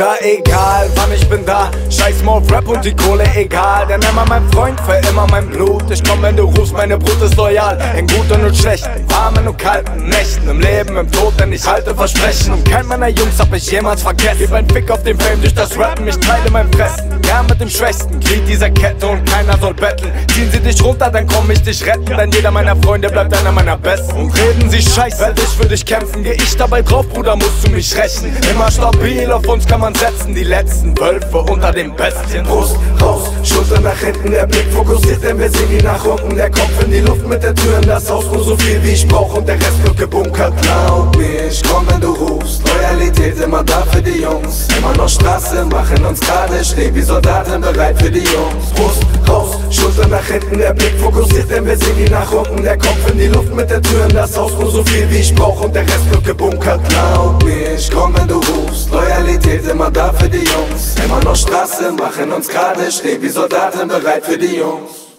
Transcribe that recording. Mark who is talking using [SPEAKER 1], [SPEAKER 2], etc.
[SPEAKER 1] Bruder, egal wann ich bin da, scheiß mal Rap und die Kohle, egal. Denn immer mein Freund, für immer mein Blut. Ich komm, wenn du rufst, meine Brut ist loyal. In guten und schlechten, warmen und kalten Nächten. Im Leben, im Tod, denn ich halte Versprechen. Und kein meiner Jungs hab ich jemals vergessen. Gib ein Fick auf den Fame durch das Rappen, ich teile mein Fressen. Ja, mit dem Schwächsten, Glied dieser Kette und keiner soll betteln. Ziehen sie dich runter, dann komm ich dich retten. Denn jeder meiner Freunde bleibt einer meiner Besten. Und reden sie scheiße, werde ich für dich kämpfen. Geh ich dabei drauf, Bruder, musst du mich rächen. Immer stabil auf uns kann man setzen, die letzten Wölfe unter den Bestien.
[SPEAKER 2] Brust raus, Schulter nach hinten, der Blick fokussiert, denn wir sehen die nach unten. Der Kopf in die Luft mit der Tür in das Haus, nur so viel wie ich brauch und der Rest wird gebunkert. Glaub mir, ich komm, wenn du rufst. Loyalität immer da für die Jungs. Immer noch Straße, machen uns gerade, stehen wie Soldaten bereit für die Jungs. Brust raus, Schulter nach hinten, der Blick fokussiert, denn wir sehen die nach unten. Der Kopf in die Luft mit der Tür in das Haus, nur so viel wie ich brauch und der Rest wird gebunkert. Glaub mir, ich komm, wenn du rufst. Steht immer da für die Jungs. Immer noch Straße, machen uns gerade, stehen wie Soldaten bereit für die Jungs.